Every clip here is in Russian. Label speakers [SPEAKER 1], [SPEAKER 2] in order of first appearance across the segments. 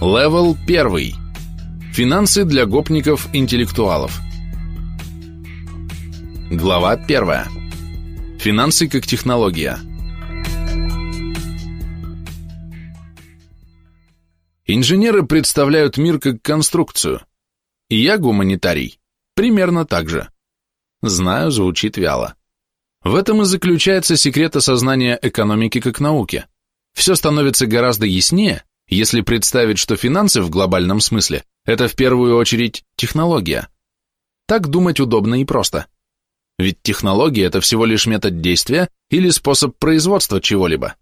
[SPEAKER 1] Левел 1. Финансы для гопников-интеллектуалов. Глава 1. Финансы как технология. Инженеры представляют мир как конструкцию. И я гуманитарий. Примерно так же. Знаю, звучит вяло. В этом и заключается секрет осознания экономики как науки. Все становится гораздо яснее, если представить, что финансы в глобальном смысле – это в первую очередь технология. Так думать удобно и просто. Ведь технология – это всего лишь метод действия или способ производства чего-либо.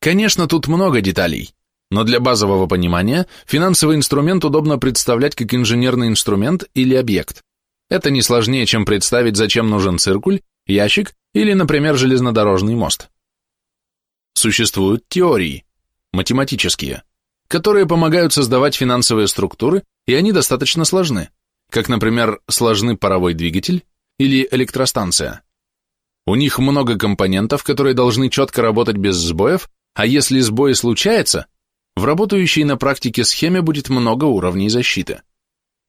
[SPEAKER 1] Конечно, тут много деталей, но для базового понимания финансовый инструмент удобно представлять как инженерный инструмент или объект. Это не сложнее, чем представить, зачем нужен циркуль, ящик или, например, железнодорожный мост. Существуют теории, математические, которые помогают создавать финансовые структуры, и они достаточно сложны, как, например, сложны паровой двигатель или электростанция. У них много компонентов, которые должны четко работать без сбоев, а если сбой случается, в работающей на практике схеме будет много уровней защиты.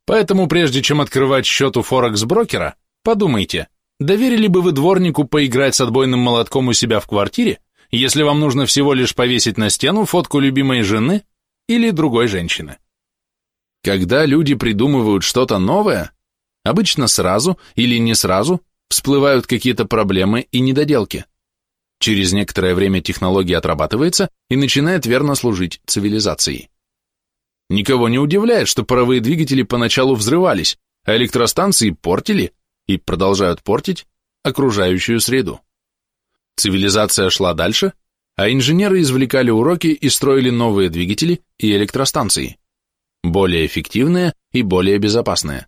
[SPEAKER 1] Поэтому прежде чем открывать счет у Форекс-брокера, подумайте, доверили бы вы дворнику поиграть с отбойным молотком у себя в квартире, если вам нужно всего лишь повесить на стену фотку любимой жены или другой женщины. Когда люди придумывают что-то новое, обычно сразу или не сразу всплывают какие-то проблемы и недоделки. Через некоторое время технология отрабатывается и начинает верно служить цивилизации. Никого не удивляет, что паровые двигатели поначалу взрывались, а электростанции портили и продолжают портить окружающую среду. Цивилизация шла дальше, а инженеры извлекали уроки и строили новые двигатели и электростанции, более эффективные и более безопасные.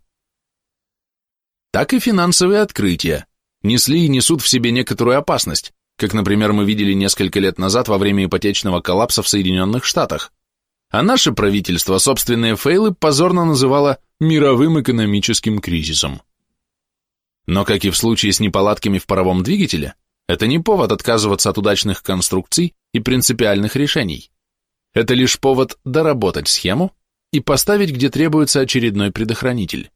[SPEAKER 1] Так и финансовые открытия несли и несут в себе некоторую опасность, как, например, мы видели несколько лет назад во время ипотечного коллапса в Соединенных Штатах. А наше правительство собственные фейлы позорно называло мировым экономическим кризисом. Но, как и в случае с неполадками в паровом двигателе, это не повод отказываться от удачных конструкций и принципиальных решений. Это лишь повод доработать схему и поставить, где требуется очередной предохранитель.